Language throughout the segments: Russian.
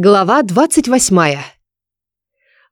Глава 28.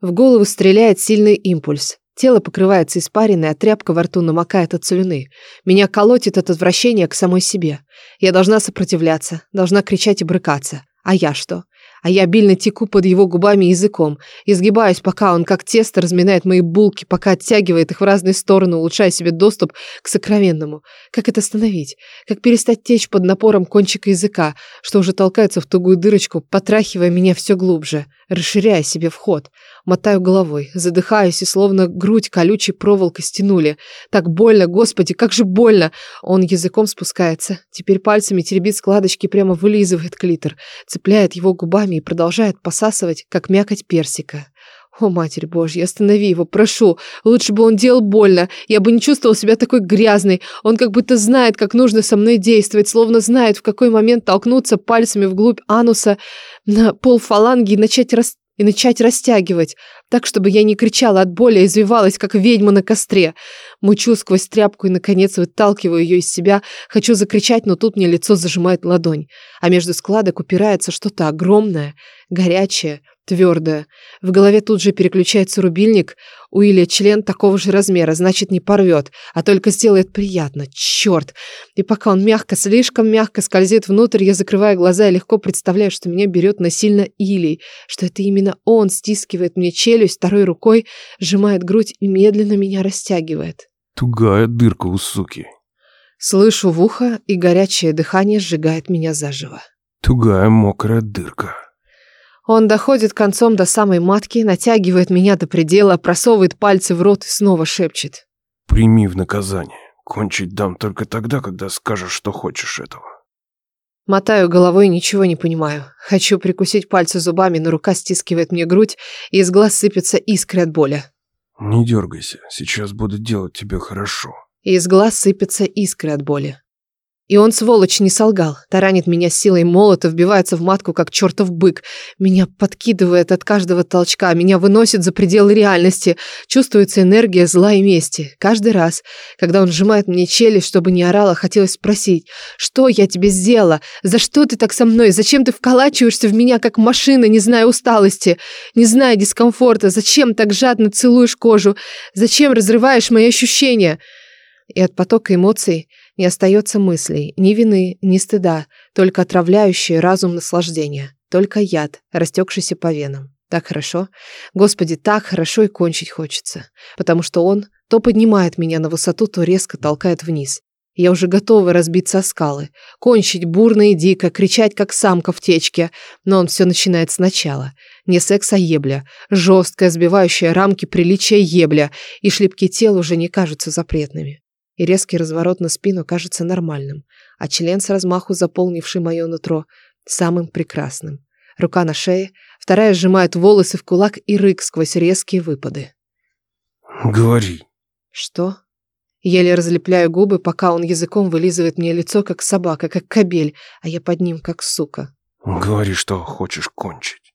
В голову стреляет сильный импульс. Тело покрывается испариной, а тряпка во рту намокает от слюны. Меня колотит от отвращения к самой себе. Я должна сопротивляться, должна кричать и брыкаться. А я что? А я обильно теку под его губами языком, изгибаюсь, пока он как тесто разминает мои булки, пока оттягивает их в разные стороны, улучшая себе доступ к сокровенному. Как это остановить? Как перестать течь под напором кончика языка, что уже толкается в тугую дырочку, потрахивая меня все глубже, расширяя себе вход? Мотаю головой, задыхаюсь и словно грудь колючей проволокой стянули. Так больно, господи, как же больно! Он языком спускается, теперь пальцами теребит складочки, прямо вылизывает клитор, цепляет его губами и продолжает посасывать, как мякоть персика. О, Матерь Божья, останови его, прошу. Лучше бы он делал больно. Я бы не чувствовал себя такой грязной. Он как будто знает, как нужно со мной действовать, словно знает, в какой момент толкнуться пальцами вглубь ануса на пол фаланги и начать рас и начать растягивать, так, чтобы я не кричала от боли, и извивалась, как ведьма на костре. Мучу сквозь тряпку и, наконец, выталкиваю ее из себя. Хочу закричать, но тут мне лицо зажимает ладонь, а между складок упирается что-то огромное, горячее, твердая. В голове тут же переключается рубильник. У Илья член такого же размера, значит, не порвет, а только сделает приятно. Черт! И пока он мягко, слишком мягко скользит внутрь, я закрываю глаза и легко представляю, что меня берет насильно Илий, что это именно он стискивает мне челюсть, второй рукой сжимает грудь и медленно меня растягивает. Тугая дырка у суки. Слышу в ухо, и горячее дыхание сжигает меня заживо. Тугая мокрая дырка. Он доходит концом до самой матки, натягивает меня до предела, просовывает пальцы в рот и снова шепчет. «Прими в наказание. Кончить дам только тогда, когда скажешь, что хочешь этого». Мотаю головой, ничего не понимаю. Хочу прикусить пальцы зубами, но рука стискивает мне грудь, и из глаз сыпятся искры от боли. «Не дергайся, сейчас буду делать тебе хорошо». И из глаз сыпятся искры от боли. И он, сволочь, не солгал. Таранит меня силой молота, вбивается в матку, как чертов бык. Меня подкидывает от каждого толчка, меня выносит за пределы реальности. Чувствуется энергия зла и мести. Каждый раз, когда он сжимает мне челюсть, чтобы не орала, хотелось спросить, что я тебе сделала? За что ты так со мной? Зачем ты вколачиваешься в меня, как машина, не зная усталости, не зная дискомфорта? Зачем так жадно целуешь кожу? Зачем разрываешь мои ощущения? И от потока эмоций не остается мыслей, ни вины, ни стыда, только отравляющие разум наслаждения, только яд, растекшийся по венам. Так хорошо. Господи, так хорошо и кончить хочется. Потому что он то поднимает меня на высоту, то резко толкает вниз. Я уже готова разбиться о скалы, кончить бурно и дико, кричать, как самка в течке. Но он все начинает сначала. Не секс, а ебля. Жесткая, сбивающая рамки приличия ебля. И шлепки тел уже не кажутся запретными и резкий разворот на спину кажется нормальным, а член с размаху, заполнивший мое нутро, самым прекрасным. Рука на шее, вторая сжимает волосы в кулак и рык сквозь резкие выпады. «Говори». «Что?» Еле разлепляю губы, пока он языком вылизывает мне лицо, как собака, как кобель, а я под ним, как сука. «Говори, что хочешь кончить».